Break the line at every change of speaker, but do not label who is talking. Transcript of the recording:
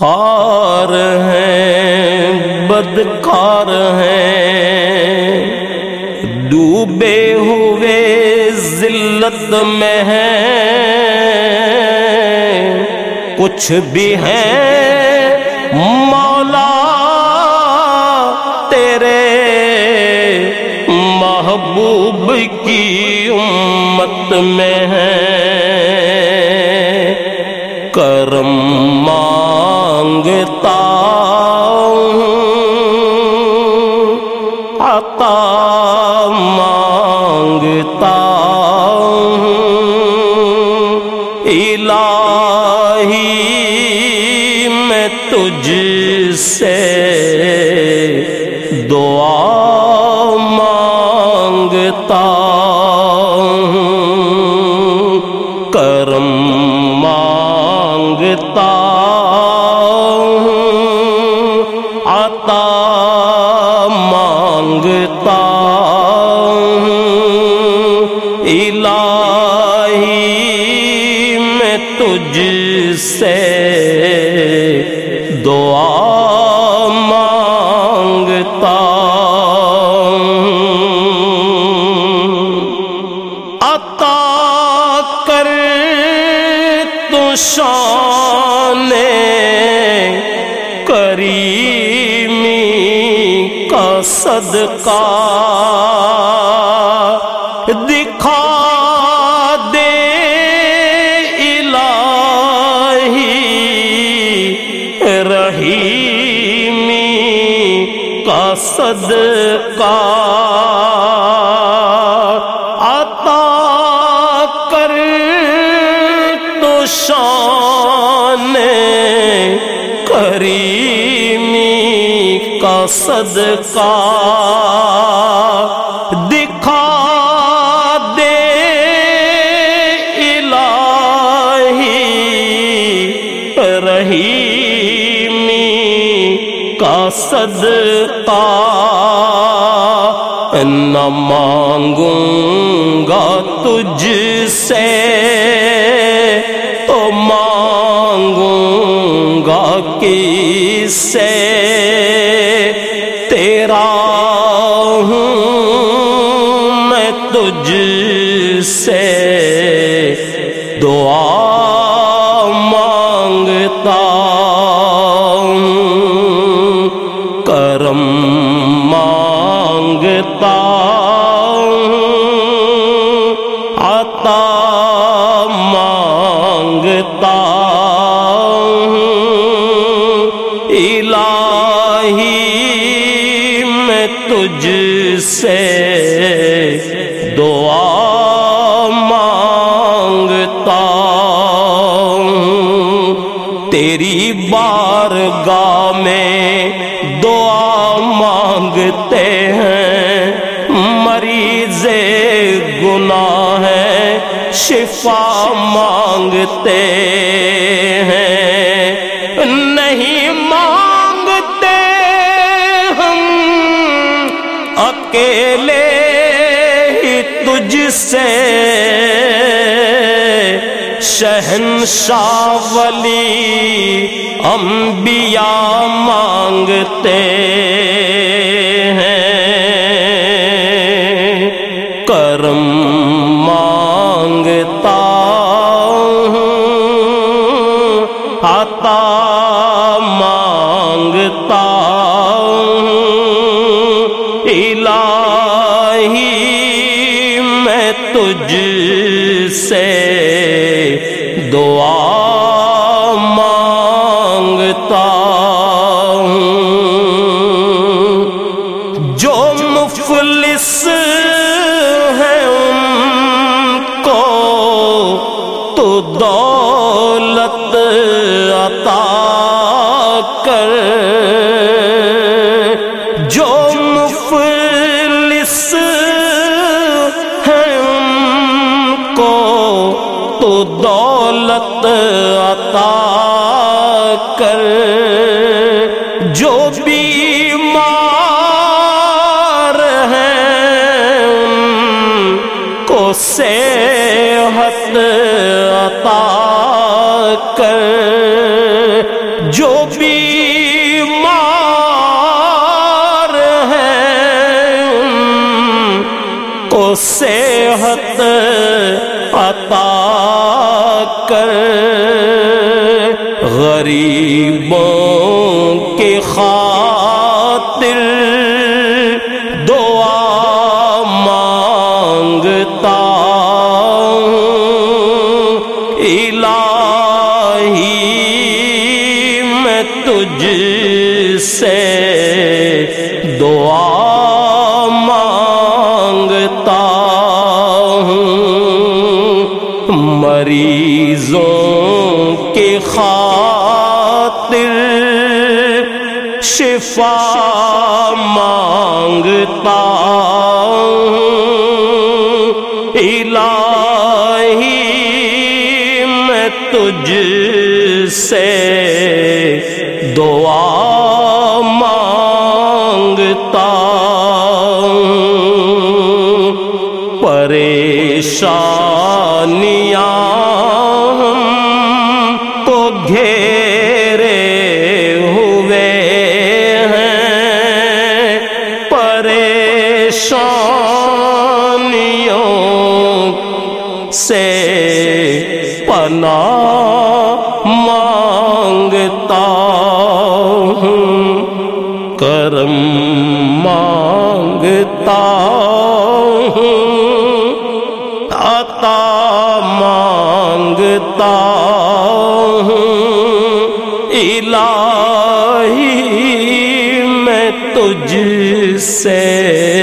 خار ہیں بدکار ہیں ڈوبے ہوئے ذلت میں ہیں کچھ بھی ہیں مولا، تیرے محبوب کی امت میں ہیں کرم مانگتا عطا مانگتا الہی میں تجھ سے صدقہ دکھا دے الہی رحیمی کا صدقہ عطا کر تو شان کریمی صدقہ دکھا دے الہی رحیمی کا صدقہ نہ مانگوں گا تجھ سے تو مانگوں گا کس سے سے دعا مانگتا ہوں، کرم مانگتا ہوں، عطا مانگتا ہوں۔ الہی میں تجھ سے دعا مانگتے ہیں۔ مریض گناہ ہے، شفا مانگتے ہیں۔ نہیں مانگتے ہم، اکیلے ہی تجھ سے۔ شہنشاہ ولی انبیاء مانگتے مانگتا ہوں۔ الہی، میں تجھ سے دعا مانگتا ہوں۔ جو مفلس ہیں ان کو تو دولت عطا کر۔ جو مفلس ہیں کو تو دولت عطا کر۔ جو بیمار ہیں ان کو صحت عطا کر۔ صحت عطا کر۔ غریبوں کے خاطر دعا مانگتا الہی میں تجھ سے دعا شفا مانگتا ہوں۔ الہی میں تجھ سے دعا مانگتا ہوں۔ پریشانیاں ہم کو گھیرے پناہ مانگتا ہوں کرم مانگتا ہوں عطا مانگتا ہوں۔ الہی میں تجھ سے